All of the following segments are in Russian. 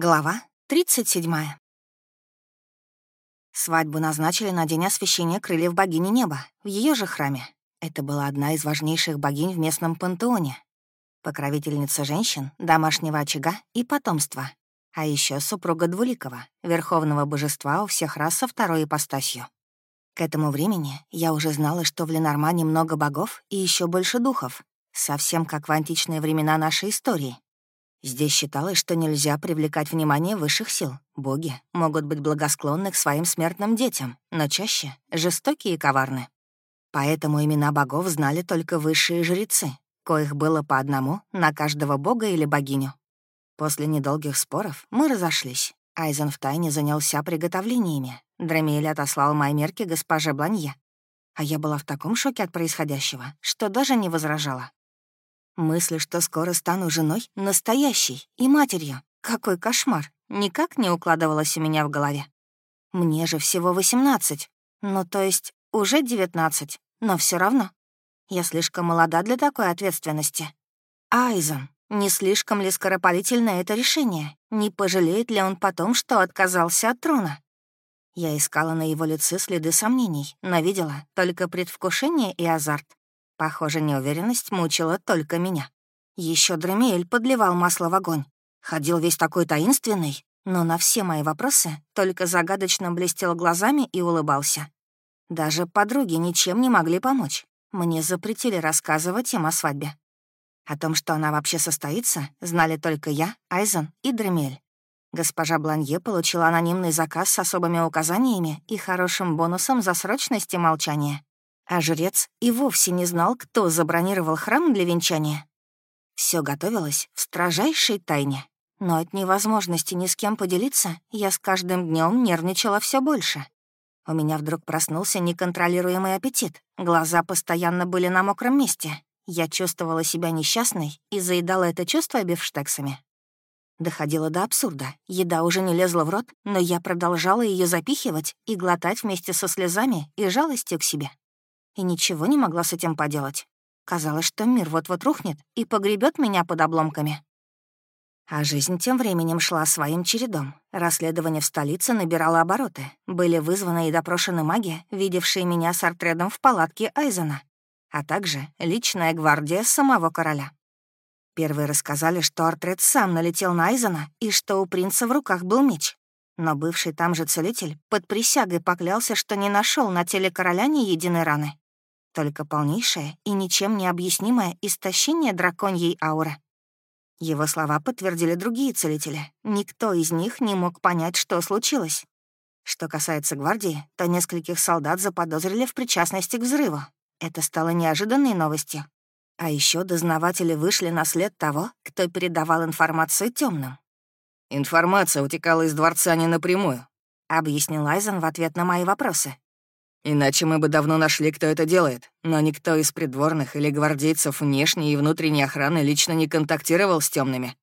Глава 37. Свадьбу назначили на день освящения крыльев богини неба, в ее же храме. Это была одна из важнейших богинь в местном пантеоне. Покровительница женщин, домашнего очага и потомства. А еще супруга Двуликова, верховного божества у всех рас со второй ипостасью. К этому времени я уже знала, что в Ленормане много богов и еще больше духов, совсем как в античные времена нашей истории — Здесь считалось, что нельзя привлекать внимание высших сил. Боги могут быть благосклонны к своим смертным детям, но чаще жестокие и коварны. Поэтому имена богов знали только высшие жрецы, коих было по одному на каждого бога или богиню. После недолгих споров мы разошлись. Айзен втайне занялся приготовлениями. Драмиэль отослал Маймерке госпоже Бланье. А я была в таком шоке от происходящего, что даже не возражала. Мысль, что скоро стану женой, настоящей и матерью. Какой кошмар. Никак не укладывалась у меня в голове. Мне же всего 18. Ну, то есть уже 19. Но все равно. Я слишком молода для такой ответственности. Айзен, не слишком ли скоропалительное это решение? Не пожалеет ли он потом, что отказался от трона? Я искала на его лице следы сомнений, но видела только предвкушение и азарт. Похоже, неуверенность мучила только меня. Еще Дремиэль подливал масло в огонь. Ходил весь такой таинственный, но на все мои вопросы только загадочно блестел глазами и улыбался. Даже подруги ничем не могли помочь. Мне запретили рассказывать им о свадьбе. О том, что она вообще состоится, знали только я, Айзен и Дремель. Госпожа Бланье получила анонимный заказ с особыми указаниями и хорошим бонусом за срочность и молчание а жрец и вовсе не знал, кто забронировал храм для венчания. Все готовилось в строжайшей тайне, но от невозможности ни с кем поделиться я с каждым днем нервничала все больше. У меня вдруг проснулся неконтролируемый аппетит, глаза постоянно были на мокром месте. Я чувствовала себя несчастной и заедала это чувство бифштексами. Доходило до абсурда. Еда уже не лезла в рот, но я продолжала ее запихивать и глотать вместе со слезами и жалостью к себе и ничего не могла с этим поделать. Казалось, что мир вот-вот рухнет и погребет меня под обломками. А жизнь тем временем шла своим чередом. Расследование в столице набирало обороты. Были вызваны и допрошены маги, видевшие меня с Артредом в палатке Айзена, а также личная гвардия самого короля. Первые рассказали, что Артред сам налетел на Айзена и что у принца в руках был меч. Но бывший там же целитель под присягой поклялся, что не нашел на теле короля ни единой раны только полнейшее и ничем не объяснимое истощение драконьей ауры. Его слова подтвердили другие целители. Никто из них не мог понять, что случилось. Что касается гвардии, то нескольких солдат заподозрили в причастности к взрыву. Это стало неожиданной новостью. А еще дознаватели вышли на след того, кто передавал информацию темным. «Информация утекала из дворца не напрямую», — объяснил Айзен в ответ на мои вопросы. Иначе мы бы давно нашли, кто это делает. Но никто из придворных или гвардейцев внешней и внутренней охраны лично не контактировал с темными.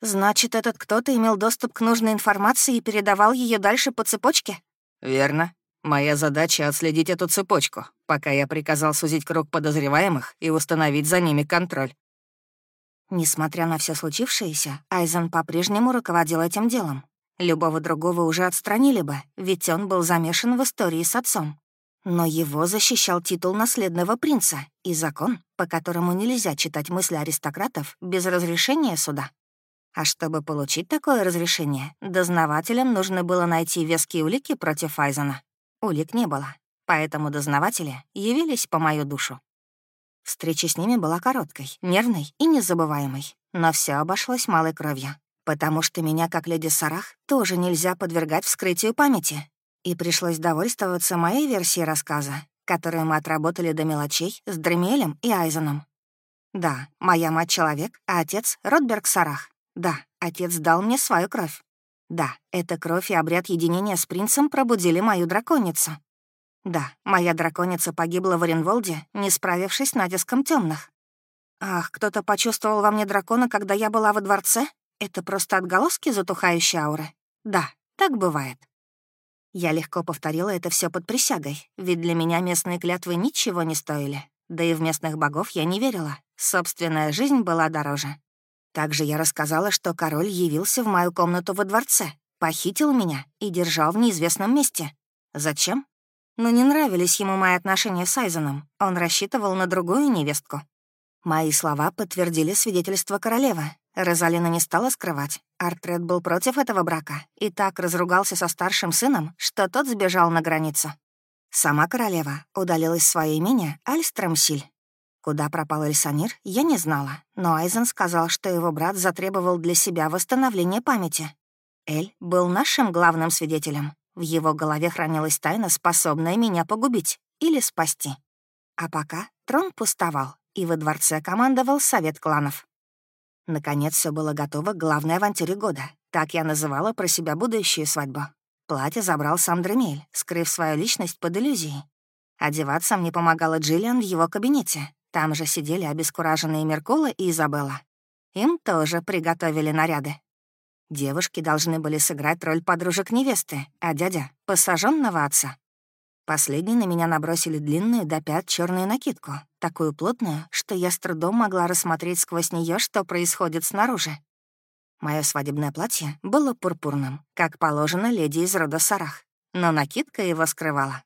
Значит, этот кто-то имел доступ к нужной информации и передавал ее дальше по цепочке? Верно. Моя задача — отследить эту цепочку, пока я приказал сузить круг подозреваемых и установить за ними контроль. Несмотря на все случившееся, Айзен по-прежнему руководил этим делом. Любого другого уже отстранили бы, ведь он был замешан в истории с отцом. Но его защищал титул наследного принца и закон, по которому нельзя читать мысли аристократов без разрешения суда. А чтобы получить такое разрешение, дознавателям нужно было найти веские улики против Айзена. Улик не было, поэтому дознаватели явились по мою душу. Встреча с ними была короткой, нервной и незабываемой, но все обошлось малой кровью потому что меня, как леди Сарах, тоже нельзя подвергать вскрытию памяти. И пришлось довольствоваться моей версией рассказа, которую мы отработали до мелочей с Дремелем и Айзеном. Да, моя мать — человек, а отец — Ротберг Сарах. Да, отец дал мне свою кровь. Да, эта кровь и обряд единения с принцем пробудили мою драконицу. Да, моя драконица погибла в Оренволде, не справившись с натиском темных. Ах, кто-то почувствовал во мне дракона, когда я была во дворце? Это просто отголоски затухающей ауры? Да, так бывает. Я легко повторила это все под присягой, ведь для меня местные клятвы ничего не стоили. Да и в местных богов я не верила. Собственная жизнь была дороже. Также я рассказала, что король явился в мою комнату во дворце, похитил меня и держал в неизвестном месте. Зачем? Ну, не нравились ему мои отношения с Айзеном. Он рассчитывал на другую невестку. Мои слова подтвердили свидетельство королевы. Розалина не стала скрывать. Артред был против этого брака и так разругался со старшим сыном, что тот сбежал на границу. Сама королева удалилась в свое имение Альстромсиль. Куда пропал Эльсанир, я не знала, но Айзен сказал, что его брат затребовал для себя восстановление памяти. Эль был нашим главным свидетелем. В его голове хранилась тайна, способная меня погубить или спасти. А пока трон пустовал, и во дворце командовал совет кланов. Наконец все было готово к главной авантюре года. Так я называла про себя будущую свадьбу. Платье забрал сам Дремель, скрыв свою личность под иллюзией. Одеваться мне помогала Джиллиан в его кабинете. Там же сидели обескураженные Меркула и Изабелла. Им тоже приготовили наряды. Девушки должны были сыграть роль подружек невесты, а дядя — посаженного отца. Последней на меня набросили длинную до пят черную накидку, такую плотную, что я с трудом могла рассмотреть сквозь нее, что происходит снаружи. Мое свадебное платье было пурпурным, как положено леди из рода Сарах, но накидка его скрывала.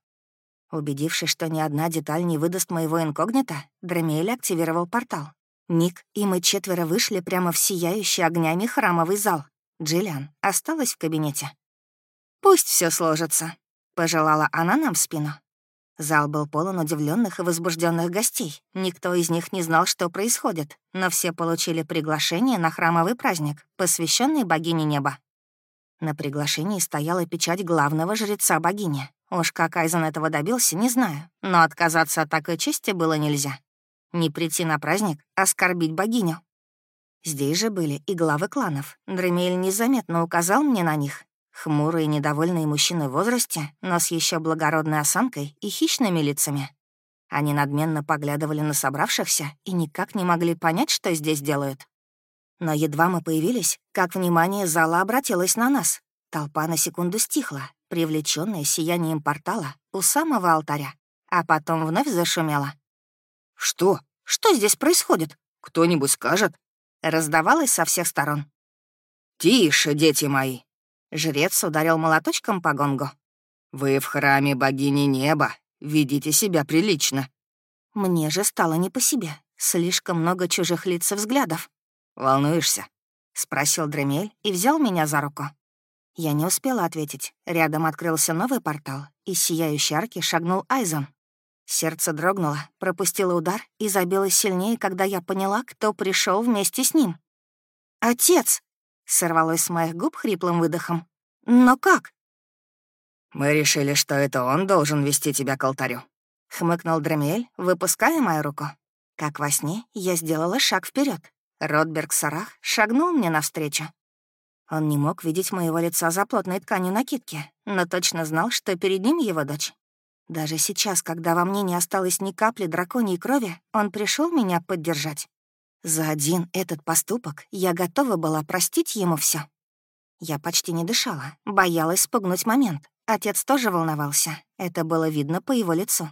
Убедившись, что ни одна деталь не выдаст моего инкогнито, Дремиэль активировал портал. Ник и мы четверо вышли прямо в сияющий огнями храмовый зал. Джиллиан осталась в кабинете. «Пусть все сложится», Пожелала она нам в спину. Зал был полон удивленных и возбужденных гостей. Никто из них не знал, что происходит, но все получили приглашение на храмовый праздник, посвященный богине неба. На приглашении стояла печать главного жреца богини. Уж как Айзен этого добился, не знаю, но отказаться от такой чести было нельзя. Не прийти на праздник, а оскорбить богиню. Здесь же были и главы кланов. Дремель незаметно указал мне на них, Хмурые недовольные мужчины в возрасте, но с еще благородной осанкой и хищными лицами. Они надменно поглядывали на собравшихся и никак не могли понять, что здесь делают. Но едва мы появились, как внимание зала обратилось на нас. Толпа на секунду стихла, привлечённая сиянием портала у самого алтаря, а потом вновь зашумела. «Что? Что здесь происходит? Кто-нибудь скажет?» Раздавалось со всех сторон. «Тише, дети мои!» Жрец ударил молоточком по гонгу. «Вы в храме богини неба. Ведите себя прилично». Мне же стало не по себе. Слишком много чужих лиц и взглядов. «Волнуешься?» — спросил Дремель и взял меня за руку. Я не успела ответить. Рядом открылся новый портал, и сияющей арки шагнул Айзон. Сердце дрогнуло, пропустило удар и забилось сильнее, когда я поняла, кто пришел вместе с ним. «Отец!» Сорвалось с моих губ хриплым выдохом. «Но как?» «Мы решили, что это он должен вести тебя к алтарю», — хмыкнул Дремиэль, выпуская мою руку. Как во сне, я сделала шаг вперед. Ротберг Сарах шагнул мне навстречу. Он не мог видеть моего лица за плотной тканью накидки, но точно знал, что перед ним его дочь. Даже сейчас, когда во мне не осталось ни капли драконьей крови, он пришел меня поддержать. За один этот поступок я готова была простить ему все. Я почти не дышала, боялась спугнуть момент. Отец тоже волновался, это было видно по его лицу.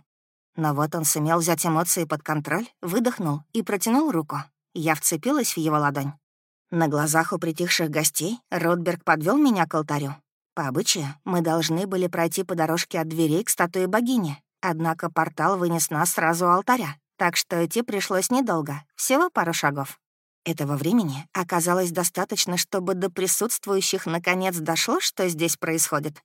Но вот он сумел взять эмоции под контроль, выдохнул и протянул руку. Я вцепилась в его ладонь. На глазах у притихших гостей Ротберг подвел меня к алтарю. По обычаю, мы должны были пройти по дорожке от дверей к статуе богини, однако портал вынес нас сразу алтаря, так что идти пришлось недолго, всего пару шагов. Этого времени оказалось достаточно, чтобы до присутствующих наконец дошло, что здесь происходит.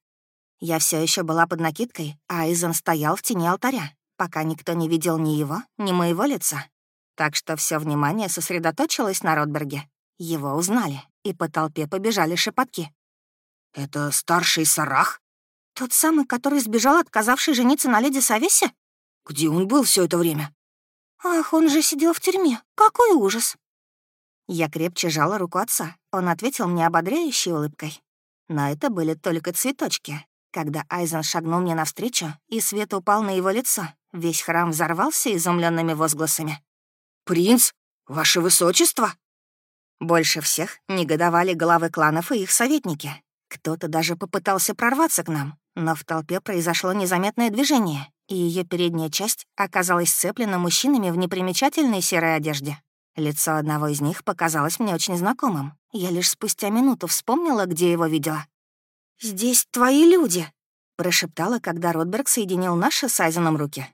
Я все еще была под накидкой, а Айзен стоял в тени алтаря, пока никто не видел ни его, ни моего лица. Так что все внимание сосредоточилось на Ротберге. Его узнали, и по толпе побежали шепотки. «Это старший Сарах?» «Тот самый, который сбежал, отказавший жениться на леди Савесе?» «Где он был все это время?» «Ах, он же сидел в тюрьме! Какой ужас!» Я крепче жала руку отца. Он ответил мне ободряющей улыбкой. Но это были только цветочки. Когда Айзен шагнул мне навстречу, и свет упал на его лицо, весь храм взорвался изумленными возгласами. «Принц? Ваше Высочество?» Больше всех негодовали главы кланов и их советники. Кто-то даже попытался прорваться к нам, но в толпе произошло незаметное движение, и ее передняя часть оказалась сцеплена мужчинами в непримечательной серой одежде. Лицо одного из них показалось мне очень знакомым. Я лишь спустя минуту вспомнила, где его видела. «Здесь твои люди», — прошептала, когда Ротберг соединил наши с Айзеном руки.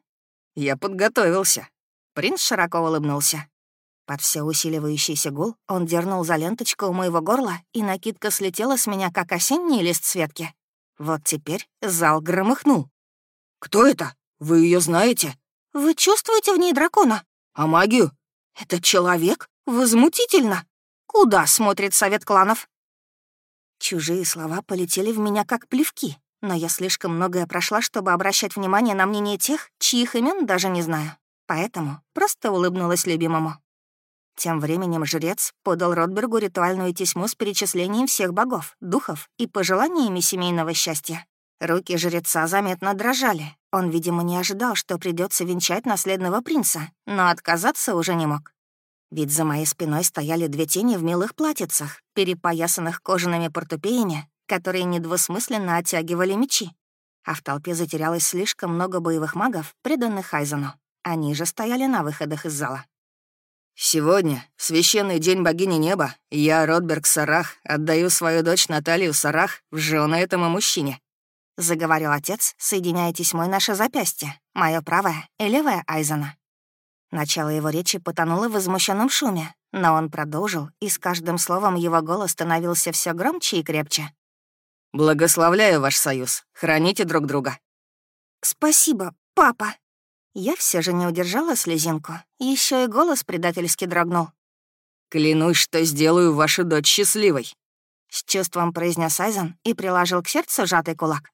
«Я подготовился». Принц широко улыбнулся. Под все усиливающийся гул он дернул за ленточку у моего горла, и накидка слетела с меня, как осенний лист светки. Вот теперь зал громыхнул. «Кто это? Вы ее знаете?» «Вы чувствуете в ней дракона?» «А магию?» «Это человек? Возмутительно! Куда смотрит совет кланов?» Чужие слова полетели в меня как плевки, но я слишком многое прошла, чтобы обращать внимание на мнение тех, чьих имен даже не знаю. Поэтому просто улыбнулась любимому. Тем временем жрец подал Ротбергу ритуальную тесьму с перечислением всех богов, духов и пожеланиями семейного счастья. Руки жреца заметно дрожали. Он, видимо, не ожидал, что придется венчать наследного принца, но отказаться уже не мог. Ведь за моей спиной стояли две тени в милых платьицах, перепоясанных кожаными портупеями, которые недвусмысленно оттягивали мечи. А в толпе затерялось слишком много боевых магов, преданных Хайзену. Они же стояли на выходах из зала. «Сегодня, в священный день богини неба, я, Ротберг Сарах, отдаю свою дочь Наталью Сарах в жены этому мужчине», — заговорил отец, соединяя тесьмой наше запястье, мое правое и левое Айзена. Начало его речи потонуло в возмущенном шуме, но он продолжил, и с каждым словом его голос становился все громче и крепче. «Благословляю ваш союз. Храните друг друга». «Спасибо, папа», я все же не удержала слезинку. Еще и голос предательски дрогнул. «Клянусь, что сделаю вашу дочь счастливой», — с чувством произнес Айзен и приложил к сердцу сжатый кулак.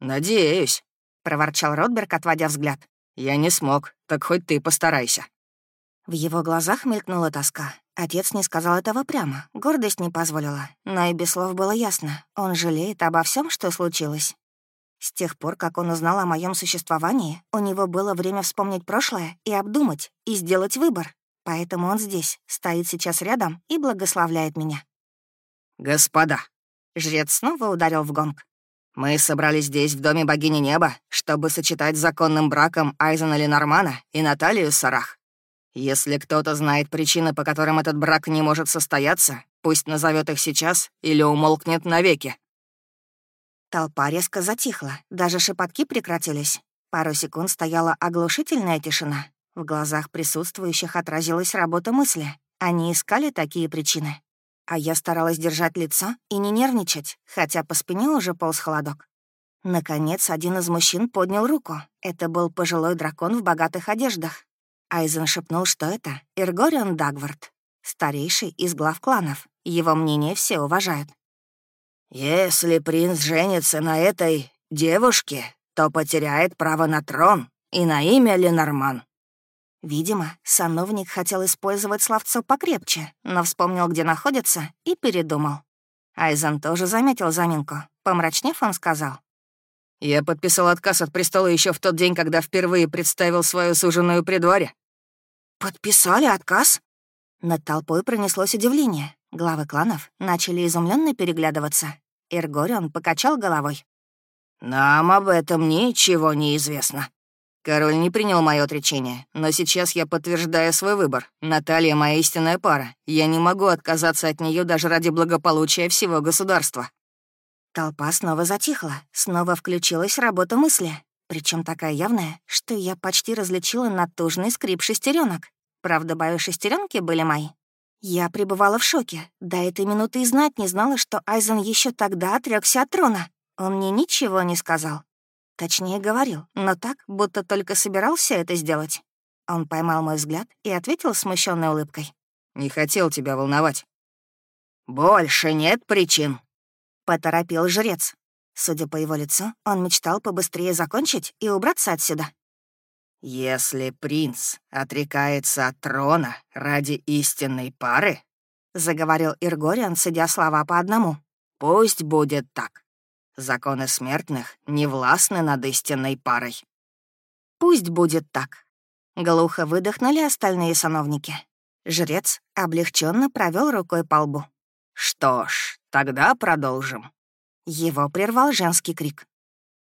«Надеюсь», — проворчал Ротберг, отводя взгляд. «Я не смог, так хоть ты постарайся». В его глазах мелькнула тоска. Отец не сказал этого прямо, гордость не позволила. Но и без слов было ясно, он жалеет обо всем, что случилось. С тех пор, как он узнал о моем существовании, у него было время вспомнить прошлое и обдумать, и сделать выбор. Поэтому он здесь, стоит сейчас рядом и благословляет меня. «Господа!» — жрец снова ударил в гонг. «Мы собрались здесь, в Доме Богини Неба, чтобы сочетать законным браком Айзена Ленормана и Наталью Сарах. Если кто-то знает причины, по которым этот брак не может состояться, пусть назовет их сейчас или умолкнет навеки». Толпа резко затихла, даже шепотки прекратились. Пару секунд стояла оглушительная тишина. В глазах присутствующих отразилась работа мысли. Они искали такие причины. А я старалась держать лицо и не нервничать, хотя по спине уже полз холодок. Наконец, один из мужчин поднял руку. Это был пожилой дракон в богатых одеждах. Айзен шепнул, что это Иргорион Дагвард, старейший из глав кланов. Его мнение все уважают. «Если принц женится на этой девушке, то потеряет право на трон и на имя Ленорман». Видимо, сановник хотел использовать словцо покрепче, но вспомнил, где находится, и передумал. Айзен тоже заметил заминку. Помрачнев, он сказал. «Я подписал отказ от престола еще в тот день, когда впервые представил свою суженую при дворе». «Подписали отказ?» Над толпой пронеслось удивление. Главы кланов начали изумленно переглядываться. Иргорион покачал головой. «Нам об этом ничего не известно. Король не принял мое отречение, но сейчас я подтверждаю свой выбор. Наталья — моя истинная пара. Я не могу отказаться от нее даже ради благополучия всего государства». Толпа снова затихла, снова включилась работа мысли, причем такая явная, что я почти различила натужный скрип шестеренок. Правда, боюсь, шестеренки были мои. Я пребывала в шоке. До этой минуты и знать не знала, что Айзен еще тогда отрекся от трона. Он мне ничего не сказал. Точнее, говорил, но так, будто только собирался это сделать. Он поймал мой взгляд и ответил смущенной улыбкой. «Не хотел тебя волновать». «Больше нет причин», — поторопил жрец. Судя по его лицу, он мечтал побыстрее закончить и убраться отсюда. «Если принц отрекается от трона ради истинной пары», — заговорил Иргориан, сидя слова по одному, — «пусть будет так. Законы смертных не властны над истинной парой». «Пусть будет так», — глухо выдохнули остальные сановники. Жрец облегченно провел рукой по лбу. «Что ж, тогда продолжим». Его прервал женский крик.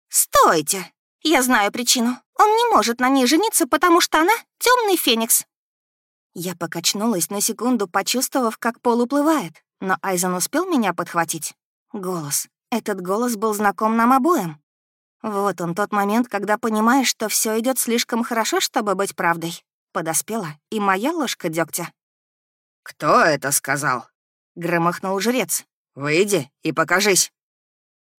«Стойте!» Я знаю причину. Он не может на ней жениться, потому что она — темный феникс. Я покачнулась на секунду, почувствовав, как пол уплывает, но Айзен успел меня подхватить. Голос. Этот голос был знаком нам обоим. Вот он тот момент, когда понимаешь, что все идет слишком хорошо, чтобы быть правдой. Подоспела и моя ложка дегтя. «Кто это сказал?» — громыхнул жрец. «Выйди и покажись».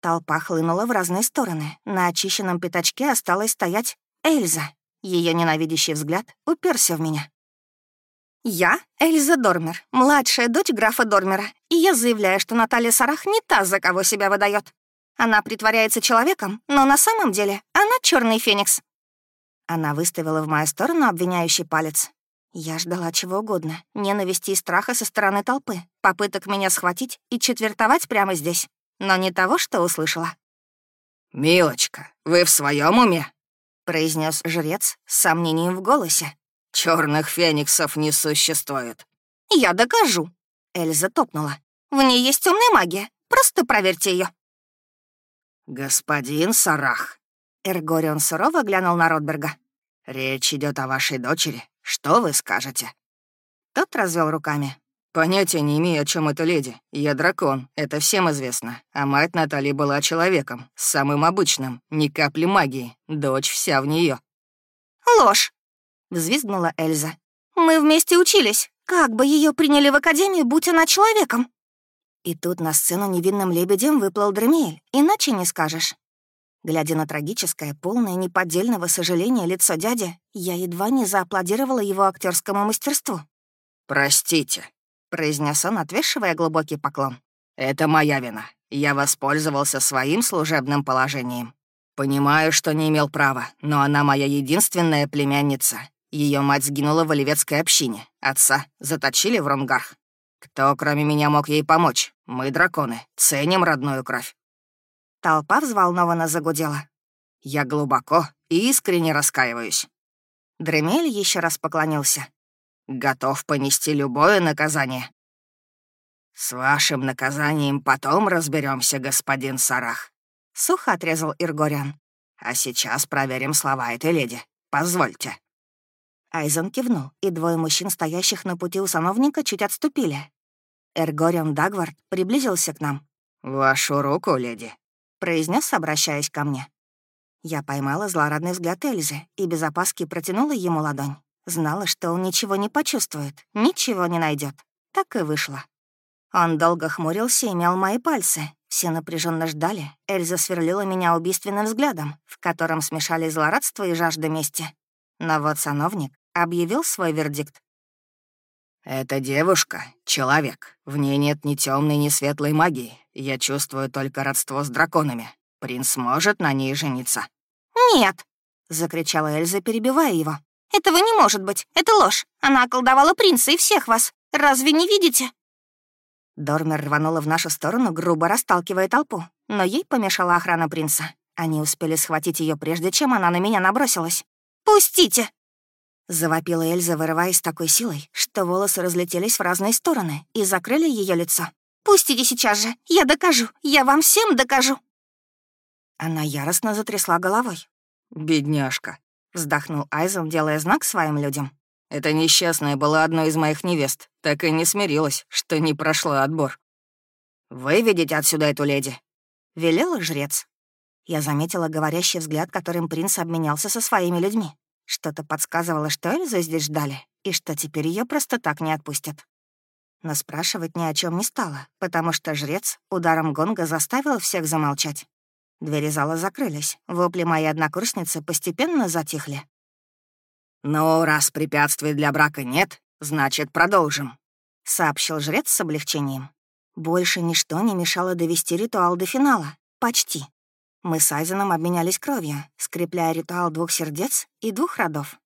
Толпа хлынула в разные стороны. На очищенном пятачке осталась стоять Эльза. Ее ненавидящий взгляд уперся в меня. «Я Эльза Дормер, младшая дочь графа Дормера, и я заявляю, что Наталья Сарах не та, за кого себя выдает. Она притворяется человеком, но на самом деле она черный феникс». Она выставила в мою сторону обвиняющий палец. Я ждала чего угодно, ненависти и страха со стороны толпы, попыток меня схватить и четвертовать прямо здесь, но не того, что услышала. «Милочка, вы в своем уме?» — произнес жрец с сомнением в голосе. Черных фениксов не существует». «Я докажу», — Эльза топнула. «В ней есть темная магия. Просто проверьте ее. «Господин Сарах», — Эргорион сурово глянул на Ротберга. «Речь идет о вашей дочери. Что вы скажете?» Тот развел руками. «Понятия не имею, о чем эта леди. Я дракон, это всем известно. А мать Натальи была человеком, самым обычным, ни капли магии. Дочь вся в нее. «Ложь!» — взвизгнула Эльза. «Мы вместе учились. Как бы ее приняли в академию, будь она человеком?» И тут на сцену невинным лебедем выплыл Дремиэль, иначе не скажешь. Глядя на трагическое, полное неподдельного сожаления лицо дяди, я едва не зааплодировала его актерскому мастерству. «Простите», — произнес он, отвешивая глубокий поклон. «Это моя вина. Я воспользовался своим служебным положением. Понимаю, что не имел права, но она моя единственная племянница. Ее мать сгинула в оливецкой общине. Отца заточили в Ронгарх. Кто, кроме меня, мог ей помочь? Мы, драконы, ценим родную кровь. Толпа взволнованно загудела. Я глубоко и искренне раскаиваюсь. Дремель еще раз поклонился. Готов понести любое наказание. С вашим наказанием потом разберемся, господин Сарах. Сухо отрезал Иргорян. А сейчас проверим слова этой леди. Позвольте. Айзен кивнул, и двое мужчин, стоящих на пути у сановника, чуть отступили. Эргорион Дагвард приблизился к нам. «Вашу руку, леди», — произнес, обращаясь ко мне. Я поймала злорадный взгляд Эльзы и без опаски протянула ему ладонь. Знала, что он ничего не почувствует, ничего не найдет. Так и вышло. Он долго хмурился и мял мои пальцы. Все напряженно ждали. Эльза сверлила меня убийственным взглядом, в котором смешались злорадство и жажда мести. Но вот сановник объявил свой вердикт. «Эта девушка — человек. В ней нет ни темной, ни светлой магии. Я чувствую только родство с драконами. Принц может на ней жениться». «Нет!» — закричала Эльза, перебивая его. «Этого не может быть. Это ложь. Она околдовала принца и всех вас. Разве не видите?» Дормер рванула в нашу сторону, грубо расталкивая толпу, но ей помешала охрана принца. Они успели схватить ее прежде, чем она на меня набросилась. «Пустите!» Завопила Эльза, вырываясь с такой силой, что волосы разлетелись в разные стороны и закрыли ее лицо. «Пустите сейчас же! Я докажу! Я вам всем докажу!» Она яростно затрясла головой. «Бедняжка!» — вздохнул Айзен, делая знак своим людям. «Эта несчастная была одной из моих невест, так и не смирилась, что не прошла отбор. Выведите отсюда эту леди!» — велел жрец. Я заметила говорящий взгляд, которым принц обменялся со своими людьми. Что-то подсказывало, что Эльзу здесь ждали, и что теперь ее просто так не отпустят. Но спрашивать ни о чем не стало, потому что жрец ударом гонга заставил всех замолчать. Двери зала закрылись, вопли моей однокурсницы постепенно затихли. «Ну, раз препятствий для брака нет, значит, продолжим», — сообщил жрец с облегчением. Больше ничто не мешало довести ритуал до финала. Почти. Мы с Айзеном обменялись кровью, скрепляя ритуал двух сердец и двух родов.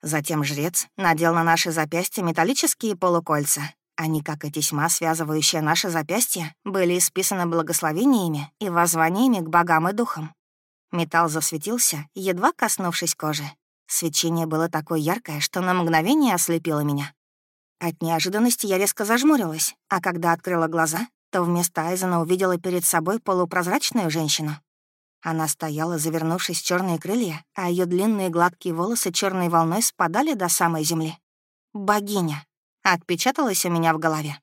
Затем жрец надел на наши запястья металлические полукольца. Они, как и тесьма, связывающие наши запястья, были исписаны благословениями и воззваниями к богам и духам. Металл засветился, едва коснувшись кожи. Свечение было такое яркое, что на мгновение ослепило меня. От неожиданности я резко зажмурилась, а когда открыла глаза, то вместо Айзена увидела перед собой полупрозрачную женщину. Она стояла, завернувшись в черные крылья, а ее длинные гладкие волосы черной волной спадали до самой земли. Богиня. Отпечаталась у меня в голове.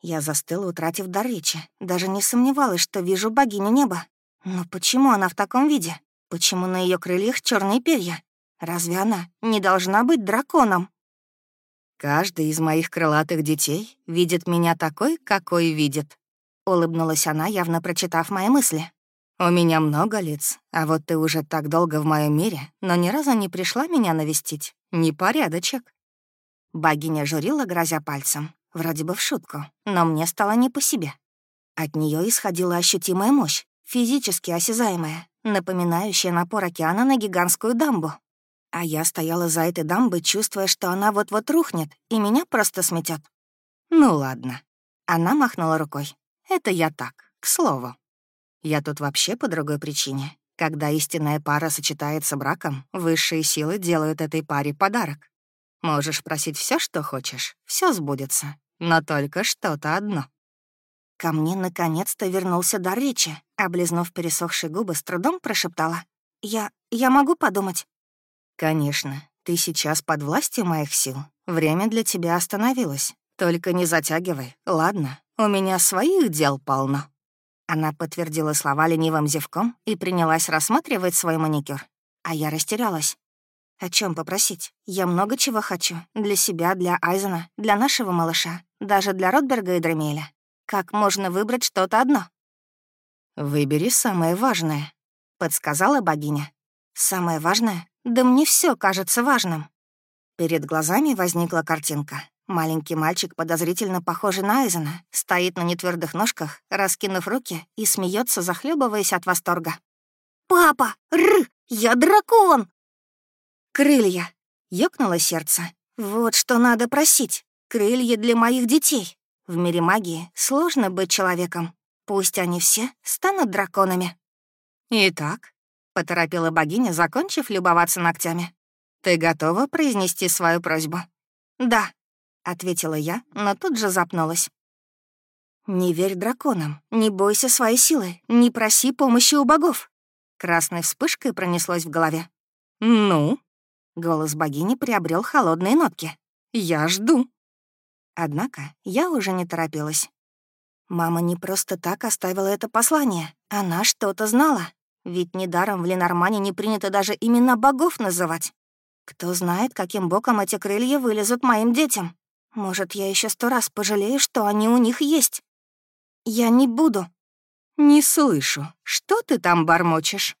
Я застыла, утратив дар речи. Даже не сомневалась, что вижу богиню неба. Но почему она в таком виде? Почему на ее крыльях черные перья? Разве она не должна быть драконом? «Каждый из моих крылатых детей видит меня такой, какой видит», — улыбнулась она, явно прочитав мои мысли. «У меня много лиц, а вот ты уже так долго в моем мире, но ни разу не пришла меня навестить. Непорядочек». Богиня журила, грозя пальцем, вроде бы в шутку, но мне стало не по себе. От нее исходила ощутимая мощь, физически осязаемая, напоминающая напор океана на гигантскую дамбу. А я стояла за этой дамбой, чувствуя, что она вот-вот рухнет, и меня просто сметет. «Ну ладно». Она махнула рукой. «Это я так, к слову. Я тут вообще по другой причине. Когда истинная пара сочетается браком, высшие силы делают этой паре подарок. Можешь просить все, что хочешь, все сбудется, но только что-то одно». Ко мне наконец-то вернулся дар речи. Облизнув пересохшие губы, с трудом прошептала. «Я... я могу подумать?» «Конечно, ты сейчас под властью моих сил. Время для тебя остановилось. Только не затягивай, ладно? У меня своих дел полно». Она подтвердила слова ленивым зевком и принялась рассматривать свой маникюр. А я растерялась. О чем попросить? Я много чего хочу. Для себя, для Айзена, для нашего малыша, даже для Ротберга и Дремеля. Как можно выбрать что-то одно? «Выбери самое важное», — подсказала богиня. «Самое важное? Да мне все кажется важным. Перед глазами возникла картинка. Маленький мальчик, подозрительно похожий на Айзена, стоит на нетвердых ножках, раскинув руки и смеется, захлебываясь от восторга. «Папа! Р! Я дракон!» «Крылья!» — ёкнуло сердце. «Вот что надо просить. Крылья для моих детей. В мире магии сложно быть человеком. Пусть они все станут драконами». «Итак, — поторопила богиня, закончив любоваться ногтями. «Ты готова произнести свою просьбу?» «Да», — ответила я, но тут же запнулась. «Не верь драконам, не бойся своей силы, не проси помощи у богов». Красной вспышкой пронеслось в голове. «Ну?» — голос богини приобрел холодные нотки. «Я жду». Однако я уже не торопилась. Мама не просто так оставила это послание. Она что-то знала. Ведь недаром в Ленормане не принято даже имена богов называть. Кто знает, каким боком эти крылья вылезут моим детям. Может, я еще сто раз пожалею, что они у них есть. Я не буду. Не слышу. Что ты там бормочешь?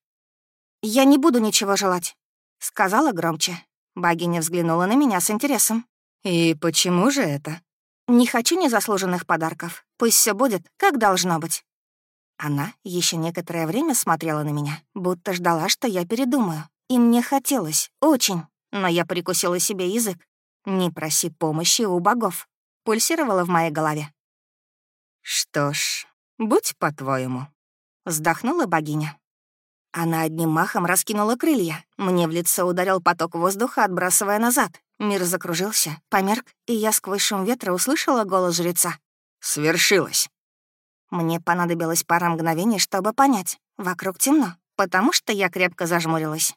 Я не буду ничего желать, сказала громче. Богиня взглянула на меня с интересом. И почему же это? Не хочу незаслуженных подарков. Пусть все будет, как должно быть. Она еще некоторое время смотрела на меня, будто ждала, что я передумаю. И мне хотелось, очень, но я прикусила себе язык. «Не проси помощи у богов», — пульсировала в моей голове. «Что ж, будь по-твоему», — вздохнула богиня. Она одним махом раскинула крылья. Мне в лицо ударил поток воздуха, отбрасывая назад. Мир закружился, померк, и я сквозь шум ветра услышала голос жреца. «Свершилось!» Мне понадобилось пара мгновений, чтобы понять. Вокруг темно, потому что я крепко зажмурилась.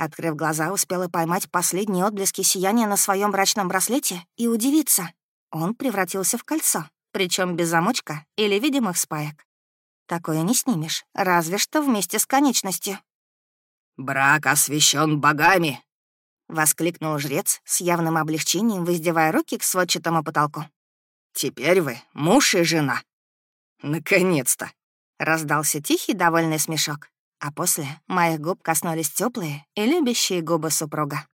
Открыв глаза, успела поймать последние отблески сияния на своем брачном браслете и удивиться. Он превратился в кольцо, причем без замочка или видимых спаек. Такое не снимешь, разве что вместе с конечностью. «Брак освящен богами!» — воскликнул жрец с явным облегчением, воздевая руки к сводчатому потолку. «Теперь вы муж и жена. «Наконец-то!» — раздался тихий довольный смешок, а после моих губ коснулись теплые и любящие губы супруга.